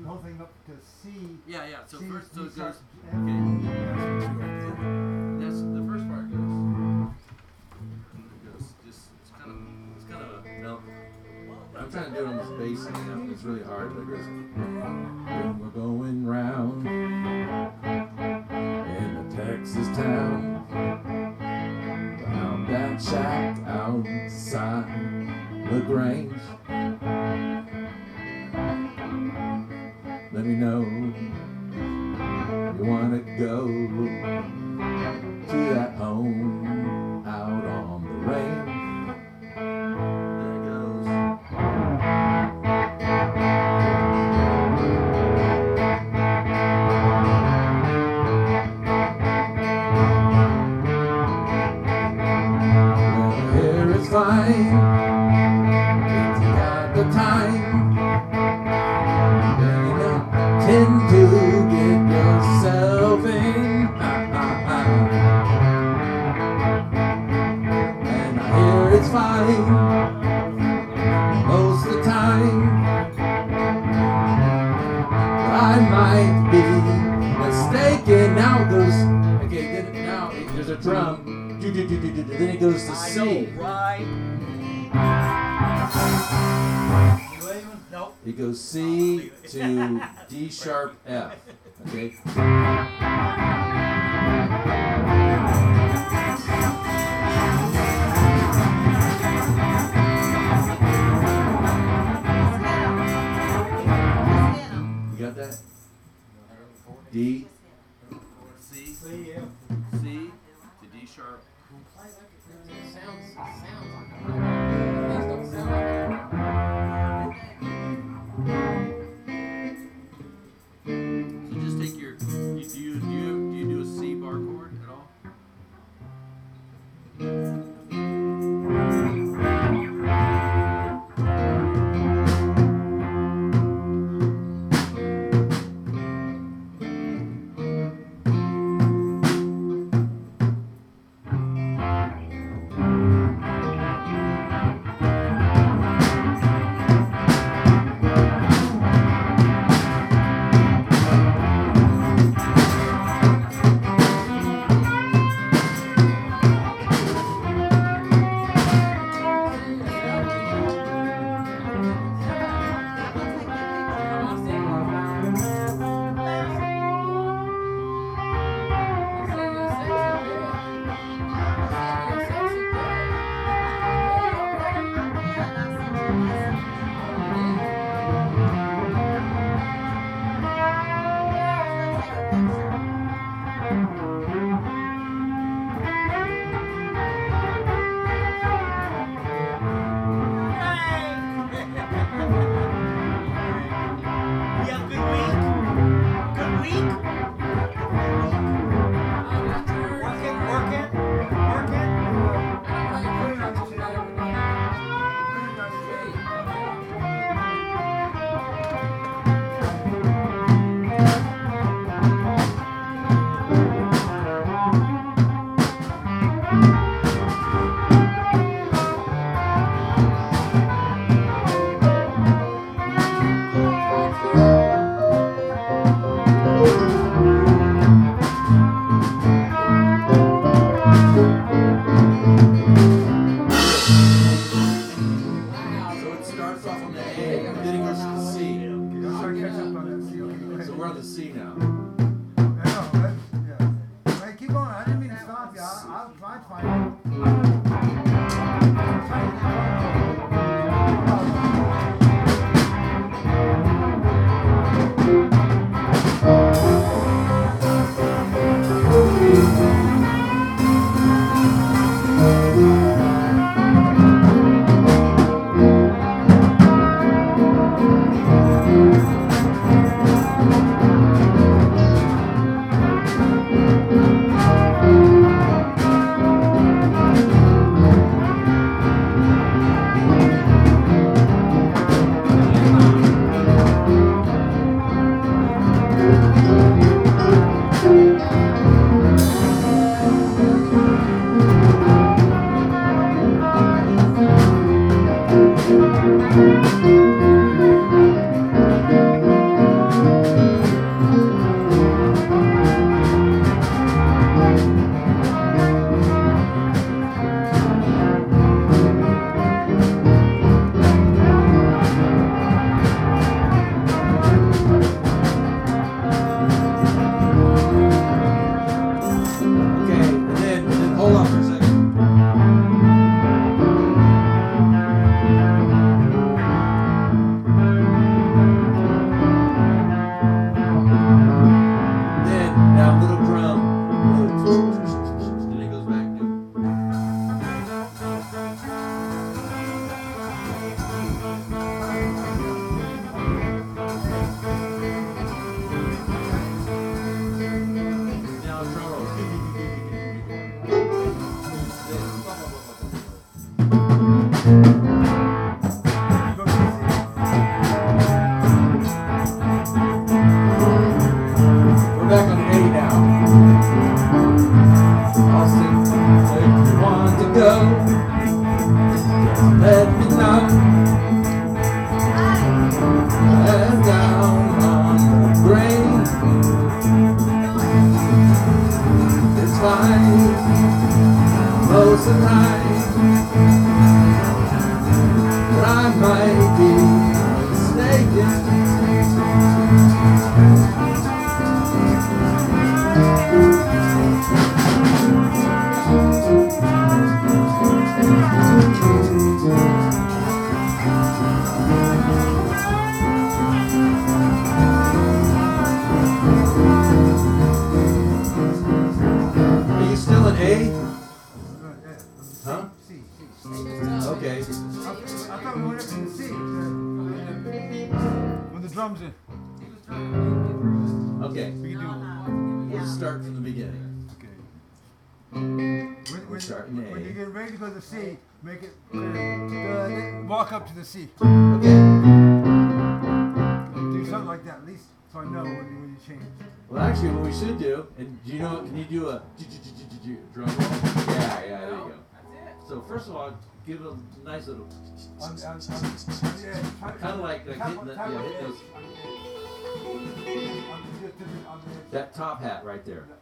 the whole thing up to C. Yeah, yeah. So C, first, so it goes. Okay. That's the first part goes. It goes just it's kind of it's kind of a note. I'm trying to do it on this bass, and it's really hard. It goes. We're going go It's fine most of the time. But I might be mistaken. Now it goes. Okay, then now it- there's a drum. Do, do, do, do, do. Then it goes to C. right? Nope. It goes C to D sharp F. Okay. D the C now. Close Okay. I, I thought we went up to the C. uh, When the drums in. Okay. We can do. We'll start from the beginning. Okay. When, when, starting A. when you get ready to go to the C, make it clear. Uh, walk up to the C. Okay. Do something like that, at least so I know when you, when you change. Well, actually, what we should do, and do you know, can you do a drum roll? Yeah, yeah, there you go. So first of all, give it a nice little, On, on, on, yeah, kind of like, like hitting the, yeah, hit those, that top hat right there. Yeah.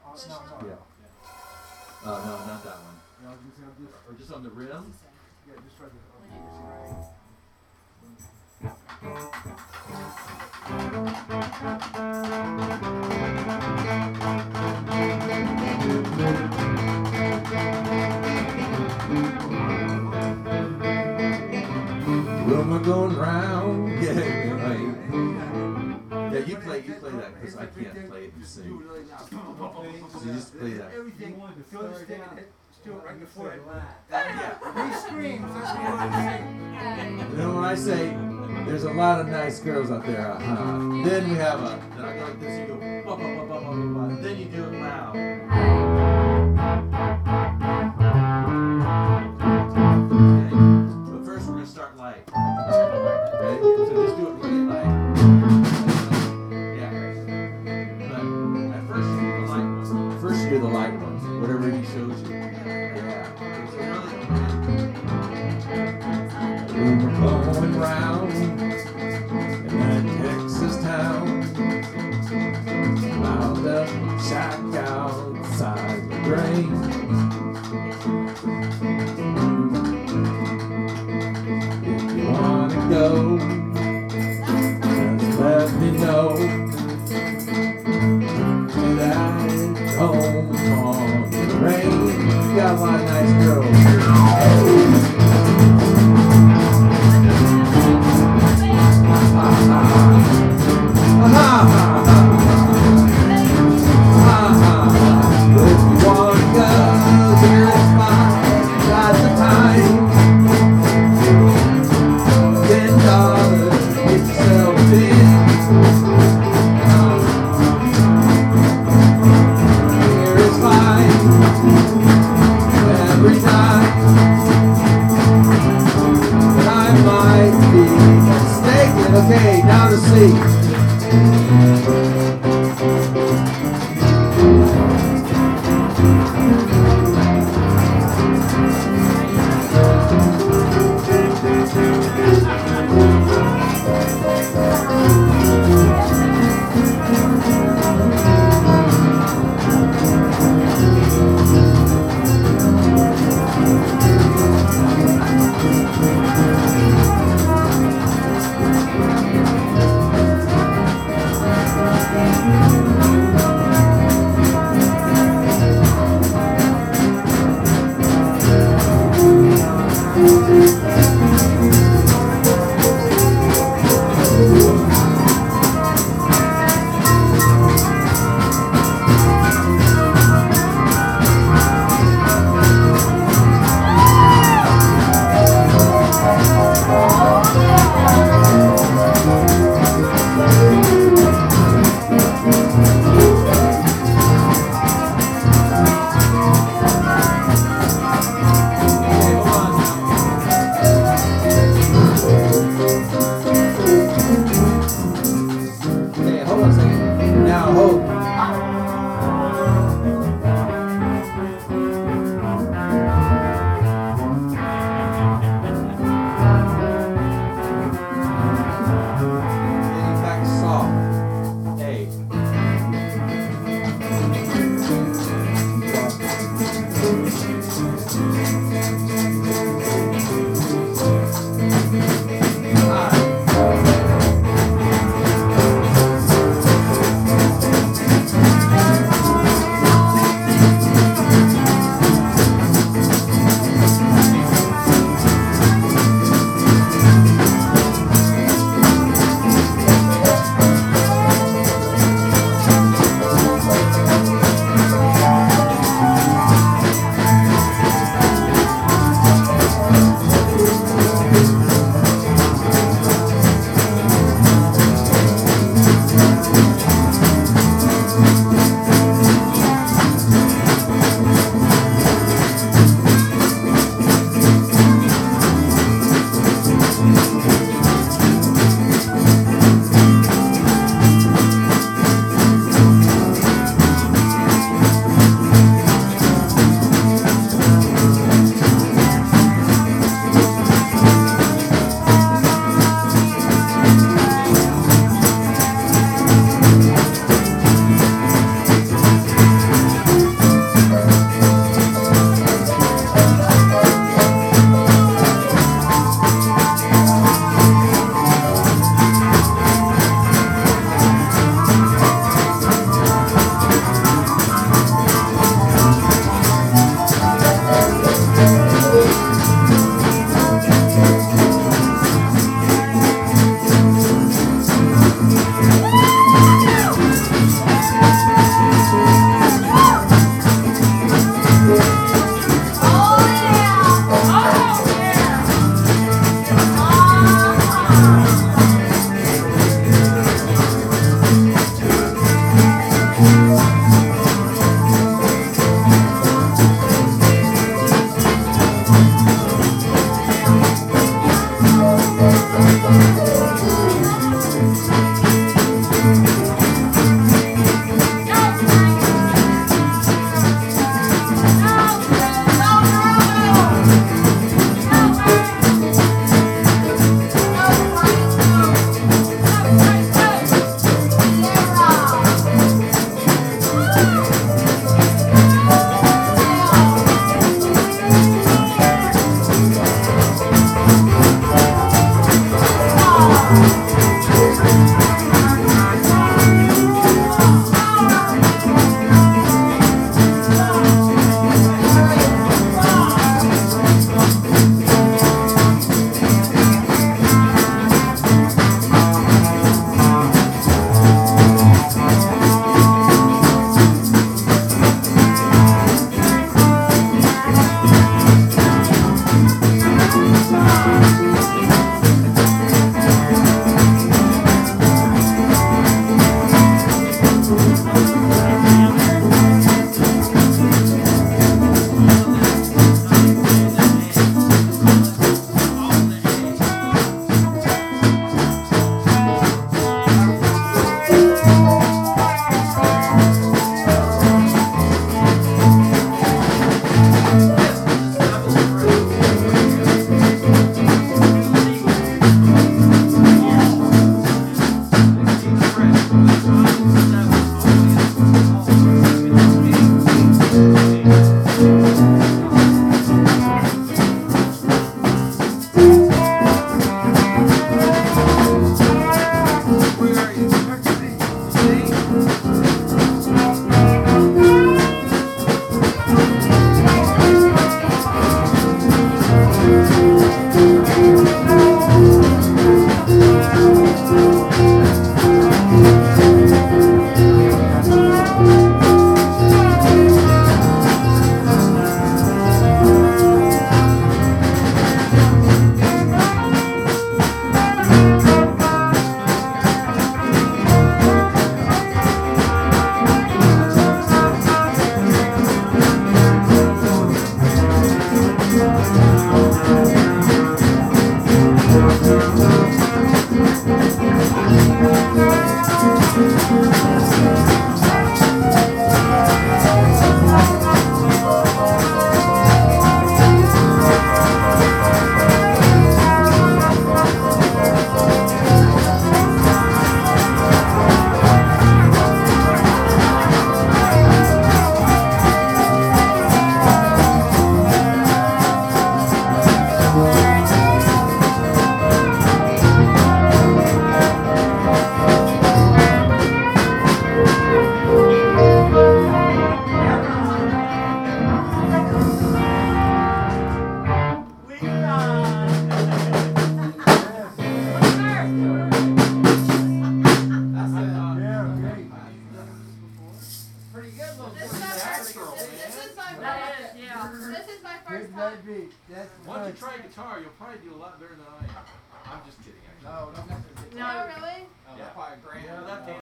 Oh, no, not that one. Yeah, I was gonna say, I'm just, Or just on the rim? yeah, just right there. Rumor going round, yeah, right. Yeah, you play, you play that, because I can't play it and sing. So you just play that. Everything, throw the stick and hit, right before it. Yeah. He screams, that's what I'm. You know when I say there's a lot of nice girls out there, uh-huh. Then we have a then I go like this, you go. Then you do it loud. On the range, got a lot of nice girls. Okay, now to see.